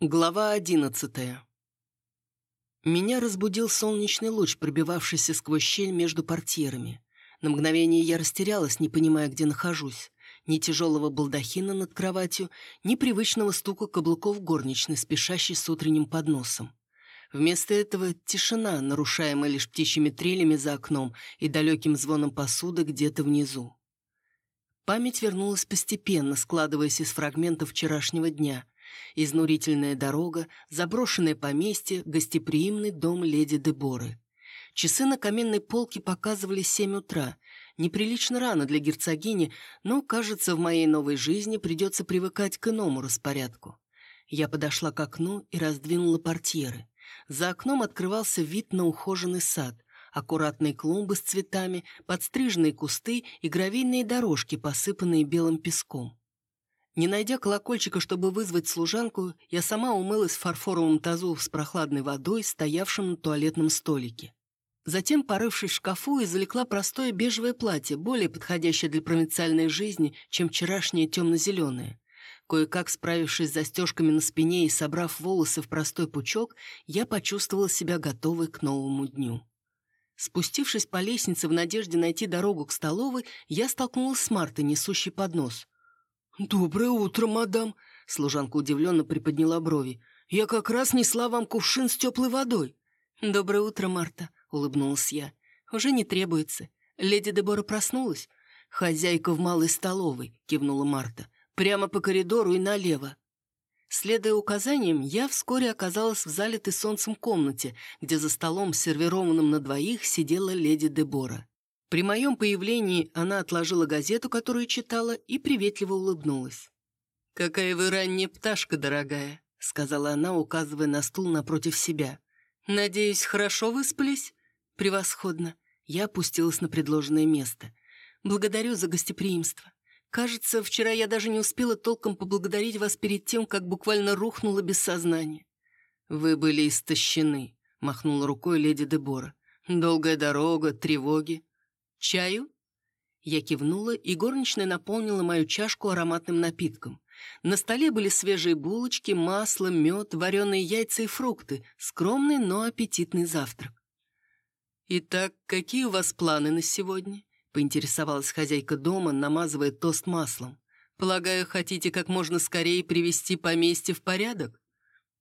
Глава одиннадцатая. Меня разбудил солнечный луч, пробивавшийся сквозь щель между портьерами. На мгновение я растерялась, не понимая, где нахожусь. Ни тяжелого балдахина над кроватью, ни привычного стука каблуков горничной, спешащей с утренним подносом. Вместо этого тишина, нарушаемая лишь птичьими трелями за окном и далеким звоном посуды где-то внизу. Память вернулась постепенно, складываясь из фрагментов вчерашнего дня — Изнурительная дорога, заброшенное поместье, гостеприимный дом леди Деборы. Часы на каменной полке показывали семь утра. Неприлично рано для герцогини, но, кажется, в моей новой жизни придется привыкать к иному распорядку. Я подошла к окну и раздвинула портьеры. За окном открывался вид на ухоженный сад, аккуратные клумбы с цветами, подстриженные кусты и гравийные дорожки, посыпанные белым песком. Не найдя колокольчика, чтобы вызвать служанку, я сама умылась в фарфоровом тазу с прохладной водой, стоявшим на туалетном столике. Затем, порывшись в шкафу, извлекла простое бежевое платье, более подходящее для провинциальной жизни, чем вчерашнее темно-зеленое. Кое-как справившись с застежками на спине и собрав волосы в простой пучок, я почувствовала себя готовой к новому дню. Спустившись по лестнице в надежде найти дорогу к столовой, я столкнулась с Мартой, несущей поднос. «Доброе утро, мадам!» Служанка удивленно приподняла брови. «Я как раз несла вам кувшин с теплой водой». «Доброе утро, Марта», — улыбнулась я. «Уже не требуется. Леди Дебора проснулась?» «Хозяйка в малой столовой», — кивнула Марта. «Прямо по коридору и налево». Следуя указаниям, я вскоре оказалась в залитой солнцем комнате, где за столом, сервированным на двоих, сидела леди Дебора. При моем появлении она отложила газету, которую читала, и приветливо улыбнулась. «Какая вы ранняя пташка, дорогая», — сказала она, указывая на стул напротив себя. «Надеюсь, хорошо выспались?» «Превосходно». Я опустилась на предложенное место. «Благодарю за гостеприимство. Кажется, вчера я даже не успела толком поблагодарить вас перед тем, как буквально рухнула без сознания». «Вы были истощены», — махнула рукой леди Дебора. «Долгая дорога, тревоги. «Чаю?» Я кивнула, и горничная наполнила мою чашку ароматным напитком. На столе были свежие булочки, масло, мед, вареные яйца и фрукты. Скромный, но аппетитный завтрак. «Итак, какие у вас планы на сегодня?» — поинтересовалась хозяйка дома, намазывая тост маслом. «Полагаю, хотите как можно скорее привести поместье в порядок?»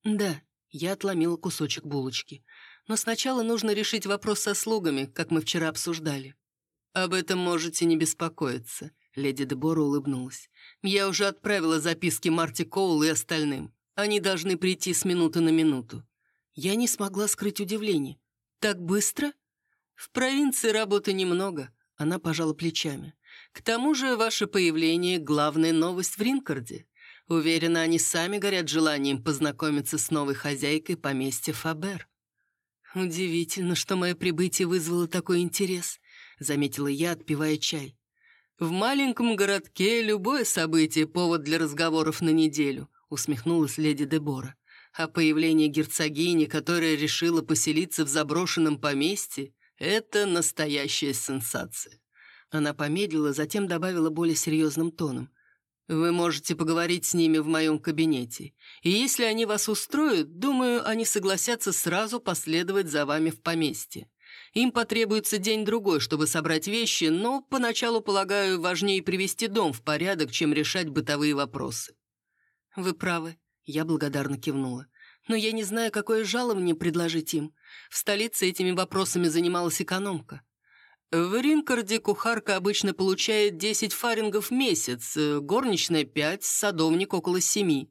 «Да», — я отломила кусочек булочки. «Но сначала нужно решить вопрос со слугами, как мы вчера обсуждали». «Об этом можете не беспокоиться», — леди Дебора улыбнулась. «Я уже отправила записки Марти Коул и остальным. Они должны прийти с минуты на минуту». Я не смогла скрыть удивление. «Так быстро?» «В провинции работы немного», — она пожала плечами. «К тому же ваше появление — главная новость в Ринкарде. Уверена, они сами горят желанием познакомиться с новой хозяйкой поместья Фабер». «Удивительно, что мое прибытие вызвало такой интерес», — заметила я, отпивая чай. «В маленьком городке любое событие — повод для разговоров на неделю», — усмехнулась леди Дебора. «А появление герцогини, которая решила поселиться в заброшенном поместье, — это настоящая сенсация». Она помедлила, затем добавила более серьезным тоном. «Вы можете поговорить с ними в моем кабинете. И если они вас устроят, думаю, они согласятся сразу последовать за вами в поместье. Им потребуется день-другой, чтобы собрать вещи, но, поначалу, полагаю, важнее привести дом в порядок, чем решать бытовые вопросы». «Вы правы», — я благодарно кивнула. «Но я не знаю, какое жалование предложить им. В столице этими вопросами занималась экономка». «В Ринкарде кухарка обычно получает 10 фарингов в месяц, горничная — 5, садовник — около 7.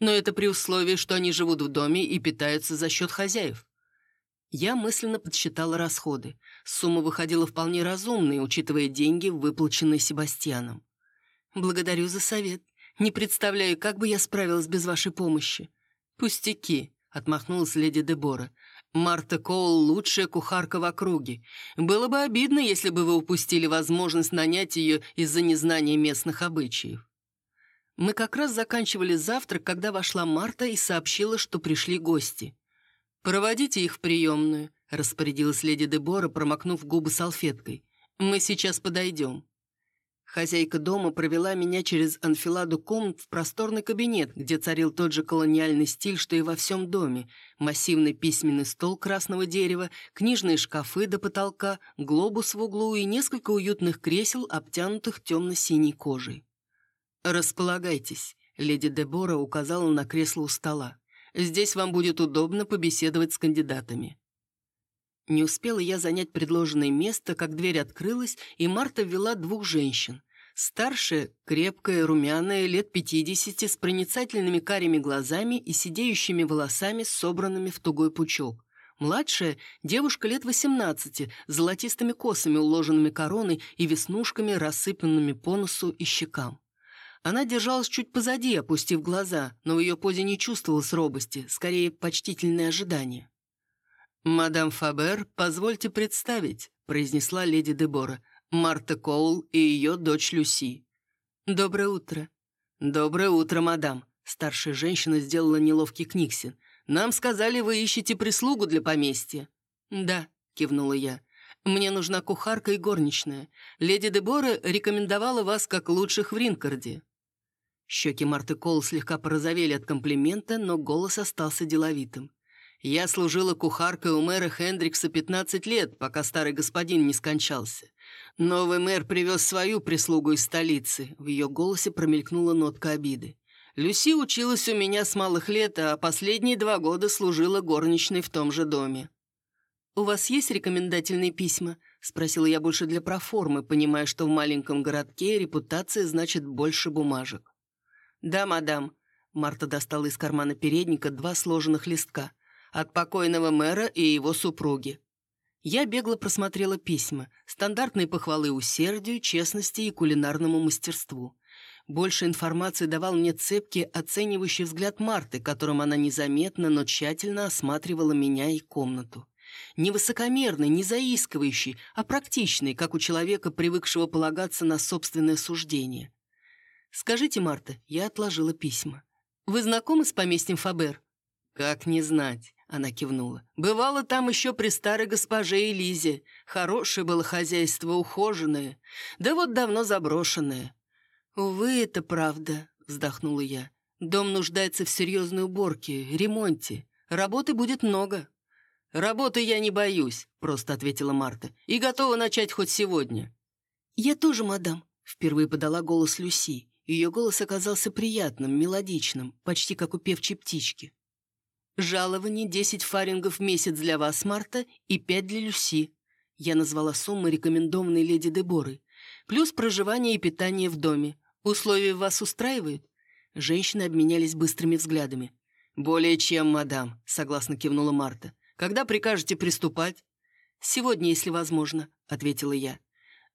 Но это при условии, что они живут в доме и питаются за счет хозяев. Я мысленно подсчитала расходы. Сумма выходила вполне разумной, учитывая деньги, выплаченные Себастьяном. «Благодарю за совет. Не представляю, как бы я справилась без вашей помощи». «Пустяки», — отмахнулась леди Дебора. «Марта Коул — лучшая кухарка в округе. Было бы обидно, если бы вы упустили возможность нанять ее из-за незнания местных обычаев». Мы как раз заканчивали завтрак, когда вошла Марта и сообщила, что пришли гости. «Проводите их в приемную», — распорядилась леди Дебора, промокнув губы салфеткой. «Мы сейчас подойдем». Хозяйка дома провела меня через анфиладу комнат в просторный кабинет, где царил тот же колониальный стиль, что и во всем доме. Массивный письменный стол красного дерева, книжные шкафы до потолка, глобус в углу и несколько уютных кресел, обтянутых темно-синей кожей. «Располагайтесь», — леди Дебора указала на кресло у стола. «Здесь вам будет удобно побеседовать с кандидатами». Не успела я занять предложенное место, как дверь открылась, и Марта ввела двух женщин. Старшая, крепкая, румяная, лет пятидесяти, с проницательными карими глазами и сидеющими волосами, собранными в тугой пучок. Младшая – девушка лет восемнадцати, с золотистыми косами, уложенными короной и веснушками, рассыпанными по носу и щекам. Она держалась чуть позади, опустив глаза, но в ее позе не чувствовалось робости, скорее почтительное ожидание. «Мадам Фабер, позвольте представить», — произнесла леди Дебора, «Марта Коул и ее дочь Люси». «Доброе утро». «Доброе утро, мадам», — старшая женщина сделала неловкий книгсин. «Нам сказали, вы ищете прислугу для поместья». «Да», — кивнула я. «Мне нужна кухарка и горничная. Леди Дебора рекомендовала вас как лучших в Ринкарде». Щеки Марты Коул слегка порозовели от комплимента, но голос остался деловитым. Я служила кухаркой у мэра Хендрикса 15 лет, пока старый господин не скончался. Новый мэр привез свою прислугу из столицы. В ее голосе промелькнула нотка обиды. Люси училась у меня с малых лет, а последние два года служила горничной в том же доме. «У вас есть рекомендательные письма?» — спросила я больше для проформы, понимая, что в маленьком городке репутация значит больше бумажек. «Да, мадам». Марта достала из кармана передника два сложенных листка от покойного мэра и его супруги. Я бегло просмотрела письма, стандартные похвалы усердию, честности и кулинарному мастерству. Больше информации давал мне цепкий, оценивающий взгляд Марты, которым она незаметно, но тщательно осматривала меня и комнату. Не высокомерный, не заискивающий, а практичный, как у человека, привыкшего полагаться на собственное суждение. «Скажите, Марта, я отложила письма. Вы знакомы с поместьем Фабер?» «Как не знать?» Она кивнула. «Бывало там еще при старой госпоже Элизе. Хорошее было хозяйство, ухоженное. Да вот давно заброшенное». «Увы, это правда», — вздохнула я. «Дом нуждается в серьезной уборке, ремонте. Работы будет много». «Работы я не боюсь», — просто ответила Марта. «И готова начать хоть сегодня». «Я тоже, мадам», — впервые подала голос Люси. Ее голос оказался приятным, мелодичным, почти как у певчей птички. Жалование 10 фарингов в месяц для вас, Марта, и 5 для Люси. Я назвала суммы, рекомендованной леди Деборы. Плюс проживание и питание в доме. Условия вас устраивают?» Женщины обменялись быстрыми взглядами. «Более чем, мадам», — согласно кивнула Марта. «Когда прикажете приступать?» «Сегодня, если возможно», — ответила я.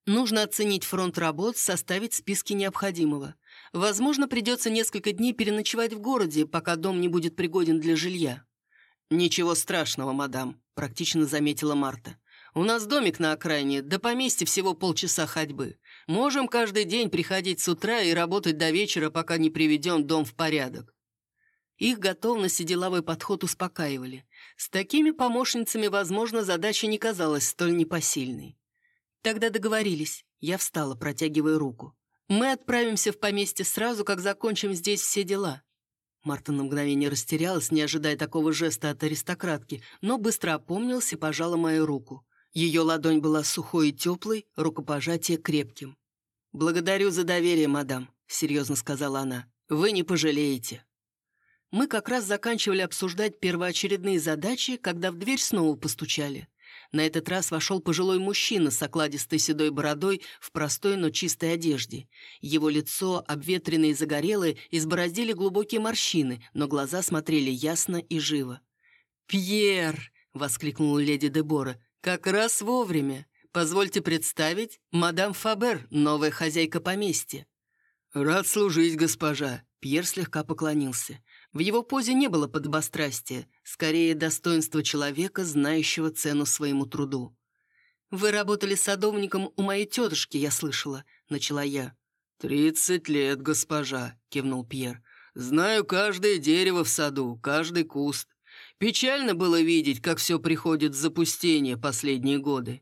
«Нужно оценить фронт работ, составить списки необходимого. Возможно, придется несколько дней переночевать в городе, пока дом не будет пригоден для жилья». «Ничего страшного, мадам», — практично заметила Марта. «У нас домик на окраине, до поместья всего полчаса ходьбы. Можем каждый день приходить с утра и работать до вечера, пока не приведем дом в порядок». Их готовность и деловой подход успокаивали. С такими помощницами, возможно, задача не казалась столь непосильной. Тогда договорились. Я встала, протягивая руку. Мы отправимся в поместье сразу, как закончим здесь все дела». Марта на мгновение растерялась, не ожидая такого жеста от аристократки, но быстро опомнилась и пожала мою руку. Ее ладонь была сухой и теплой, рукопожатие крепким. «Благодарю за доверие, мадам», — серьезно сказала она. «Вы не пожалеете». Мы как раз заканчивали обсуждать первоочередные задачи, когда в дверь снова постучали. На этот раз вошел пожилой мужчина с окладистой седой бородой в простой, но чистой одежде. Его лицо, обветренное и загорелое, избороздили глубокие морщины, но глаза смотрели ясно и живо. «Пьер!» — воскликнула леди Дебора. «Как раз вовремя. Позвольте представить, мадам Фабер, новая хозяйка поместья». «Рад служить, госпожа!» Пьер слегка поклонился. В его позе не было подобострастия, скорее достоинство человека, знающего цену своему труду. «Вы работали садовником у моей тетушки, я слышала», — начала я. «Тридцать лет, госпожа», — кивнул Пьер. «Знаю каждое дерево в саду, каждый куст. Печально было видеть, как все приходит в запустение последние годы».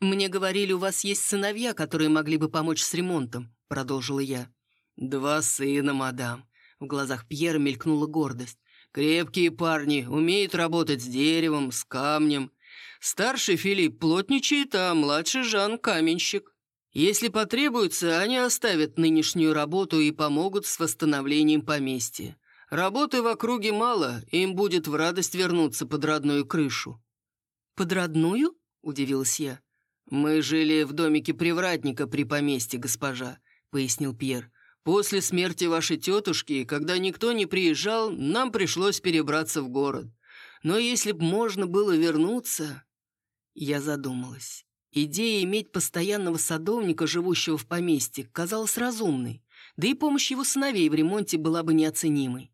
«Мне говорили, у вас есть сыновья, которые могли бы помочь с ремонтом», — продолжила я. «Два сына, мадам». В глазах Пьера мелькнула гордость. «Крепкие парни, умеют работать с деревом, с камнем. Старший Филипп плотничает, а младший Жан — каменщик. Если потребуется, они оставят нынешнюю работу и помогут с восстановлением поместья. Работы в округе мало, им будет в радость вернуться под родную крышу». «Под родную?» — удивилась я. «Мы жили в домике привратника при поместье, госпожа», — пояснил Пьер. «После смерти вашей тетушки, когда никто не приезжал, нам пришлось перебраться в город. Но если б можно было вернуться...» Я задумалась. Идея иметь постоянного садовника, живущего в поместье, казалась разумной, да и помощь его сыновей в ремонте была бы неоценимой.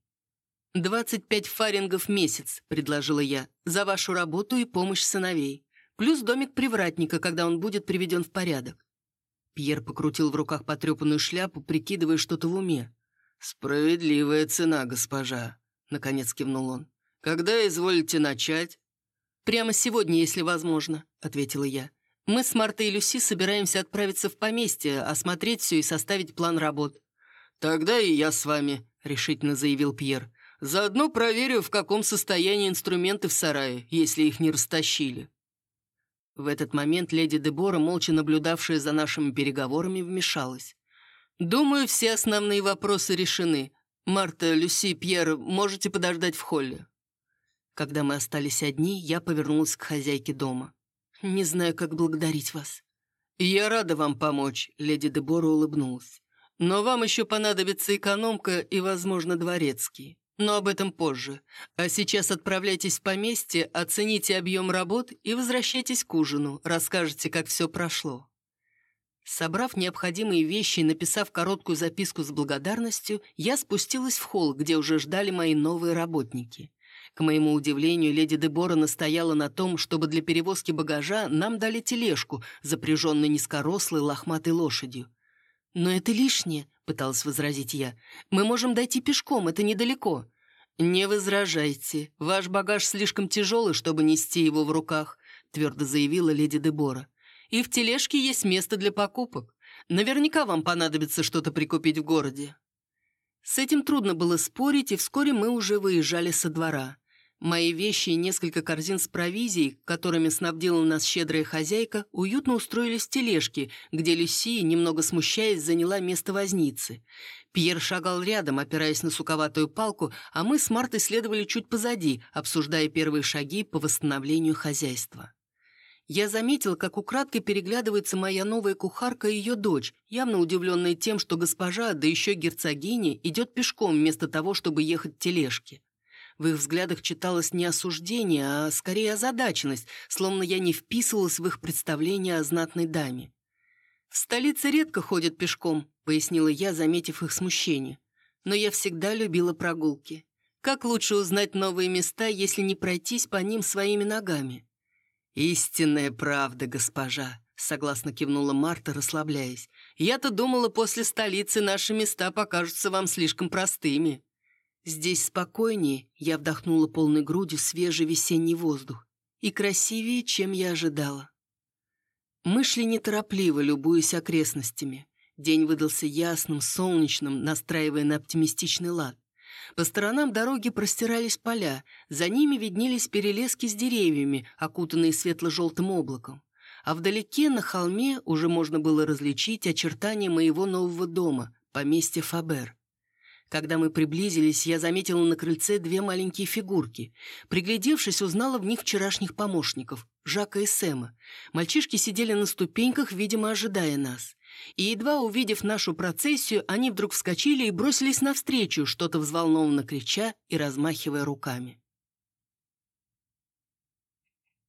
«Двадцать пять фарингов в месяц», — предложила я, «за вашу работу и помощь сыновей. Плюс домик привратника, когда он будет приведен в порядок». Пьер покрутил в руках потрепанную шляпу, прикидывая что-то в уме. «Справедливая цена, госпожа», — наконец кивнул он. «Когда изволите начать?» «Прямо сегодня, если возможно», — ответила я. «Мы с Мартой и Люси собираемся отправиться в поместье, осмотреть все и составить план работ». «Тогда и я с вами», — решительно заявил Пьер. Заодно проверю, в каком состоянии инструменты в сарае, если их не растащили». В этот момент леди Дебора, молча наблюдавшая за нашими переговорами, вмешалась. «Думаю, все основные вопросы решены. Марта, Люси, Пьер, можете подождать в холле». Когда мы остались одни, я повернулась к хозяйке дома. «Не знаю, как благодарить вас». «Я рада вам помочь», — леди Дебора улыбнулась. «Но вам еще понадобится экономка и, возможно, дворецкий. Но об этом позже. А сейчас отправляйтесь в поместье, оцените объем работ и возвращайтесь к ужину. Расскажете, как все прошло». Собрав необходимые вещи и написав короткую записку с благодарностью, я спустилась в холл, где уже ждали мои новые работники. К моему удивлению, леди Дебора настояла на том, чтобы для перевозки багажа нам дали тележку, запряженную низкорослой лохматой лошадью. «Но это лишнее», — пыталась возразить я. «Мы можем дойти пешком, это недалеко». «Не возражайте. Ваш багаж слишком тяжелый, чтобы нести его в руках», — твердо заявила леди Дебора. «И в тележке есть место для покупок. Наверняка вам понадобится что-то прикупить в городе». С этим трудно было спорить, и вскоре мы уже выезжали со двора. Мои вещи и несколько корзин с провизией, которыми снабдила нас щедрая хозяйка, уютно устроились в тележке, где Люси, немного смущаясь, заняла место возницы. Пьер шагал рядом, опираясь на суковатую палку, а мы с Мартой следовали чуть позади, обсуждая первые шаги по восстановлению хозяйства. Я заметил, как украдкой переглядывается моя новая кухарка и ее дочь, явно удивленная тем, что госпожа, да еще герцогиня, идет пешком вместо того, чтобы ехать в тележке. В их взглядах читалось не осуждение, а скорее озадаченность, словно я не вписывалась в их представление о знатной даме. «В столице редко ходят пешком», — пояснила я, заметив их смущение. «Но я всегда любила прогулки. Как лучше узнать новые места, если не пройтись по ним своими ногами?» «Истинная правда, госпожа», — согласно кивнула Марта, расслабляясь. «Я-то думала, после столицы наши места покажутся вам слишком простыми». Здесь спокойнее, я вдохнула полной грудью свежий весенний воздух. И красивее, чем я ожидала. Мы шли неторопливо, любуясь окрестностями. День выдался ясным, солнечным, настраивая на оптимистичный лад. По сторонам дороги простирались поля, за ними виднелись перелески с деревьями, окутанные светло-желтым облаком. А вдалеке, на холме, уже можно было различить очертания моего нового дома, поместья Фабер. Когда мы приблизились, я заметила на крыльце две маленькие фигурки. Приглядевшись, узнала в них вчерашних помощников, Жака и Сэма. Мальчишки сидели на ступеньках, видимо, ожидая нас. И едва увидев нашу процессию, они вдруг вскочили и бросились навстречу, что-то взволнованно крича и размахивая руками.